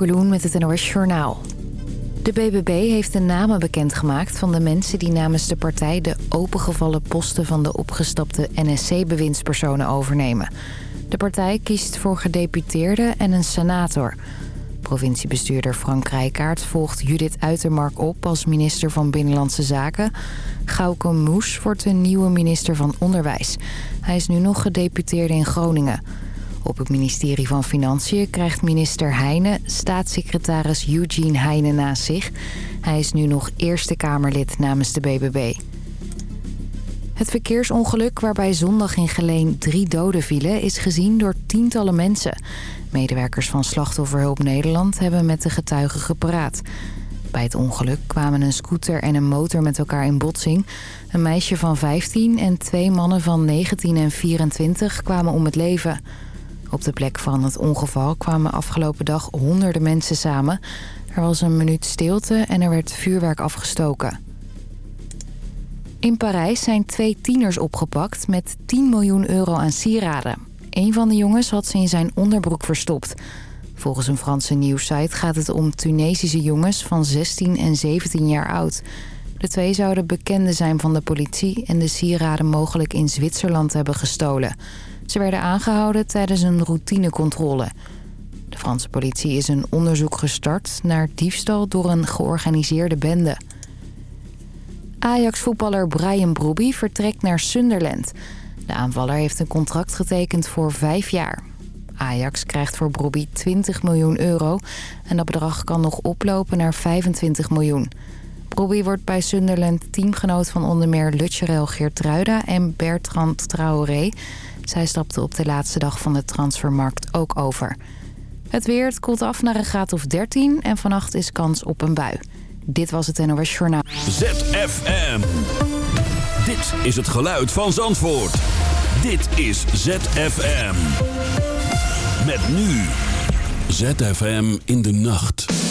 Koekeloen met het NOS Journaal. De BBB heeft de namen bekendgemaakt van de mensen die namens de partij... de opengevallen posten van de opgestapte NSC-bewindspersonen overnemen. De partij kiest voor gedeputeerden en een senator. Provinciebestuurder Frank volgt Judith Uitermark op als minister van Binnenlandse Zaken. Gauke Moes wordt de nieuwe minister van Onderwijs. Hij is nu nog gedeputeerde in Groningen... Op het ministerie van Financiën krijgt minister Heijnen staatssecretaris Eugene Heijnen naast zich. Hij is nu nog Eerste Kamerlid namens de BBB. Het verkeersongeluk waarbij zondag in Geleen drie doden vielen... is gezien door tientallen mensen. Medewerkers van Slachtofferhulp Nederland hebben met de getuigen gepraat. Bij het ongeluk kwamen een scooter en een motor met elkaar in botsing. Een meisje van 15 en twee mannen van 19 en 24 kwamen om het leven... Op de plek van het ongeval kwamen afgelopen dag honderden mensen samen. Er was een minuut stilte en er werd vuurwerk afgestoken. In Parijs zijn twee tieners opgepakt met 10 miljoen euro aan sieraden. Een van de jongens had ze in zijn onderbroek verstopt. Volgens een Franse nieuwssite gaat het om Tunesische jongens van 16 en 17 jaar oud. De twee zouden bekenden zijn van de politie en de sieraden mogelijk in Zwitserland hebben gestolen. Ze werden aangehouden tijdens een routinecontrole. De Franse politie is een onderzoek gestart naar diefstal door een georganiseerde bende. Ajax-voetballer Brian Brobby vertrekt naar Sunderland. De aanvaller heeft een contract getekend voor vijf jaar. Ajax krijgt voor Brobby 20 miljoen euro en dat bedrag kan nog oplopen naar 25 miljoen. Brobby wordt bij Sunderland teamgenoot van onder meer Lutcherel Geertruida en Bertrand Traoré... Zij stapte op de laatste dag van de transfermarkt ook over. Het weer, het koelt af naar een graad of 13 en vannacht is kans op een bui. Dit was het NOS Journaal. ZFM. Dit is het geluid van Zandvoort. Dit is ZFM. Met nu. ZFM in de nacht.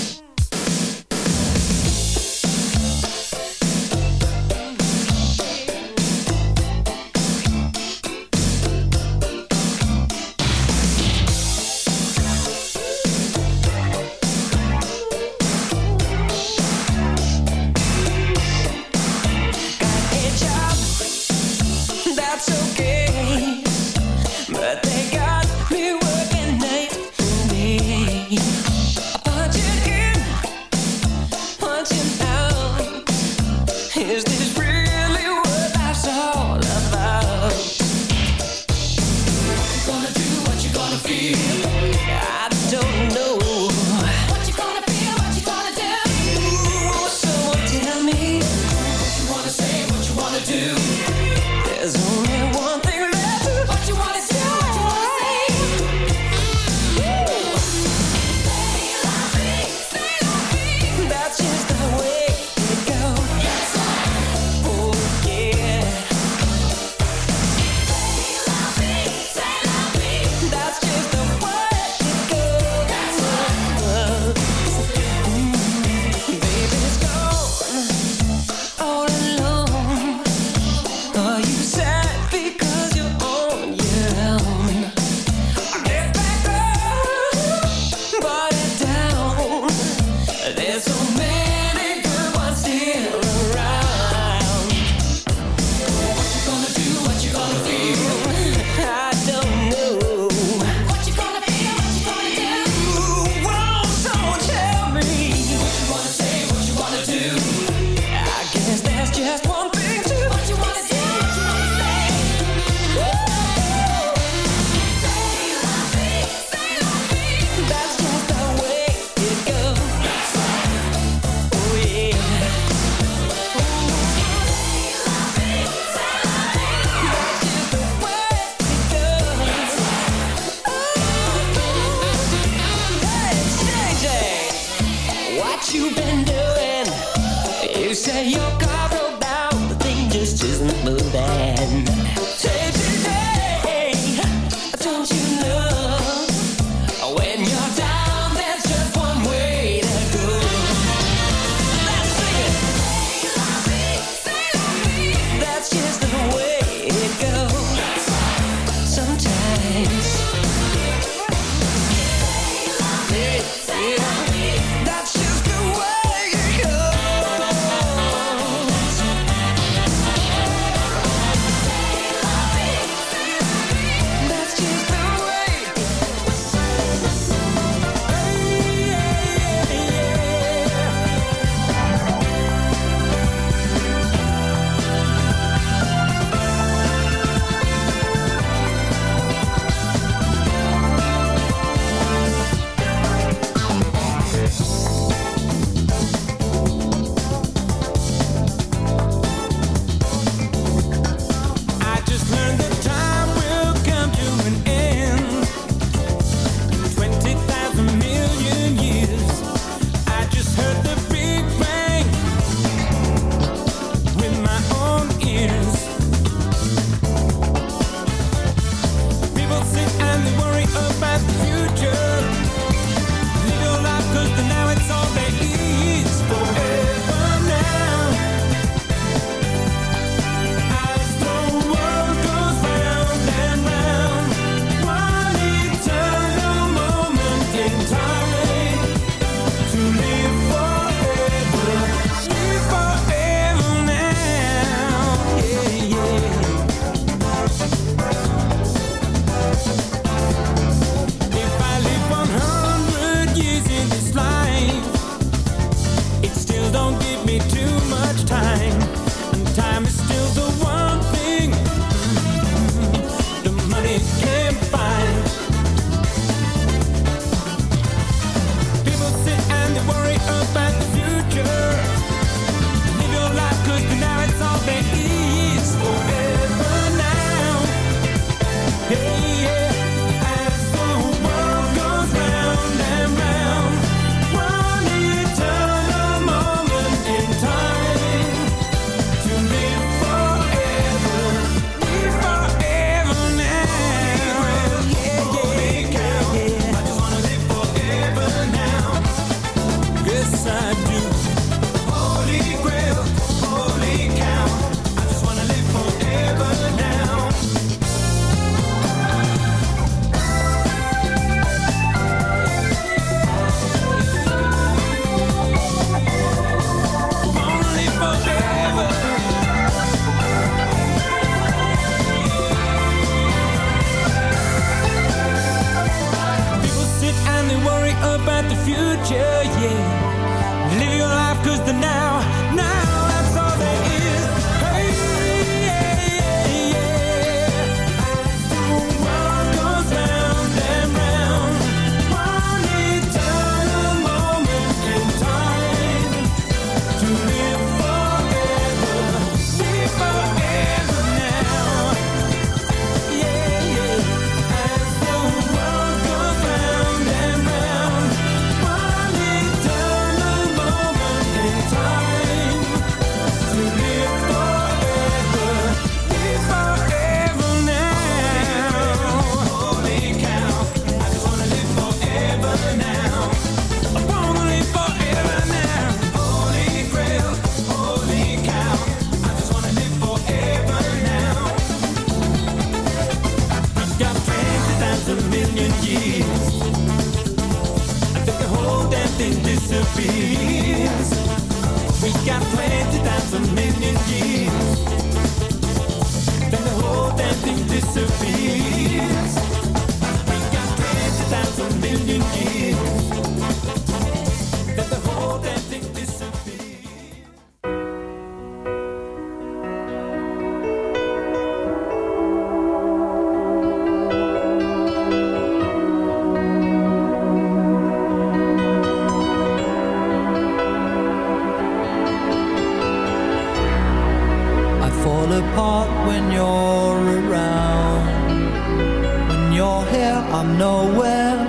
I'm nowhere.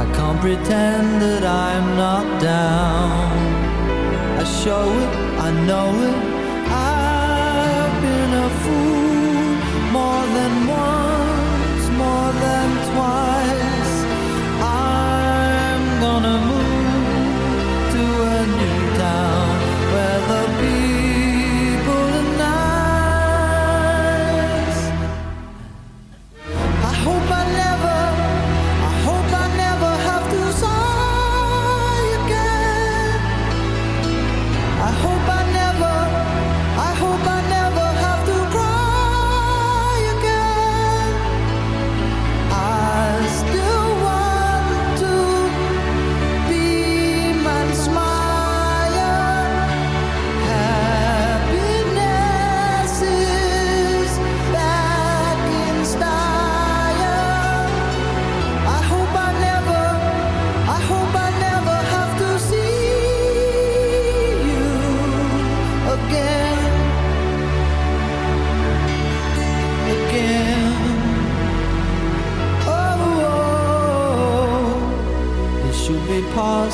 I can't pretend that I'm not down. I show it, I know it.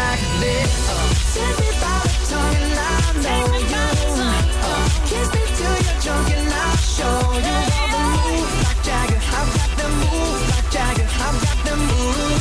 like me me till you're drunk and show you all the moves like Jagger. I've got the moves like Jagger. I've got the moves.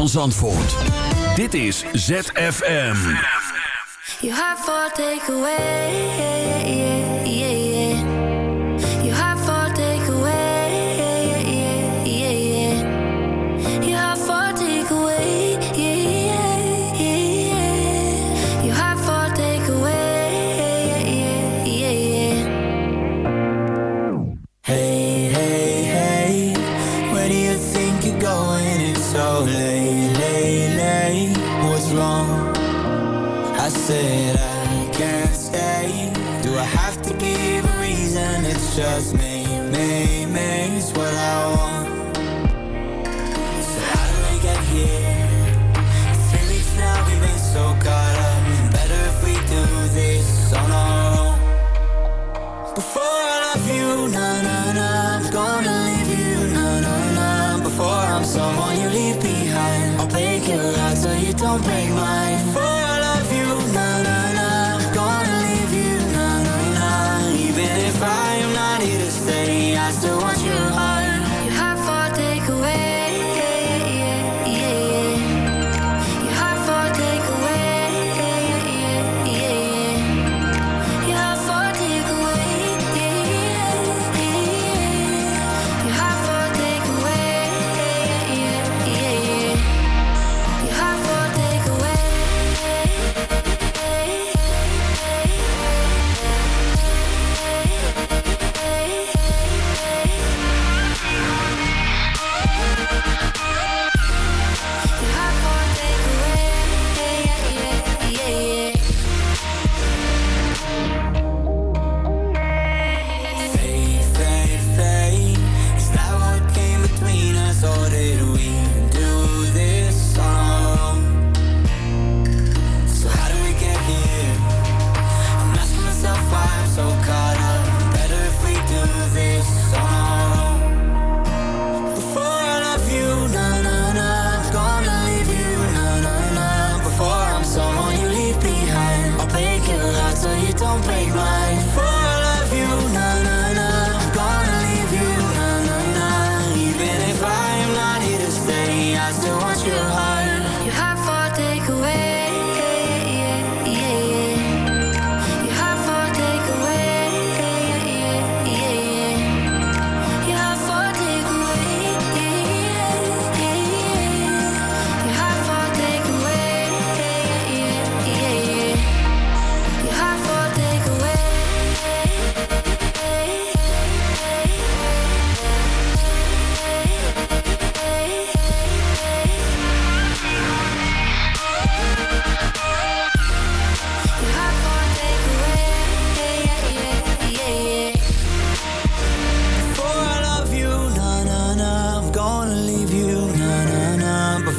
Van Zandvoort. Dit is ZFM. You have for takeaway.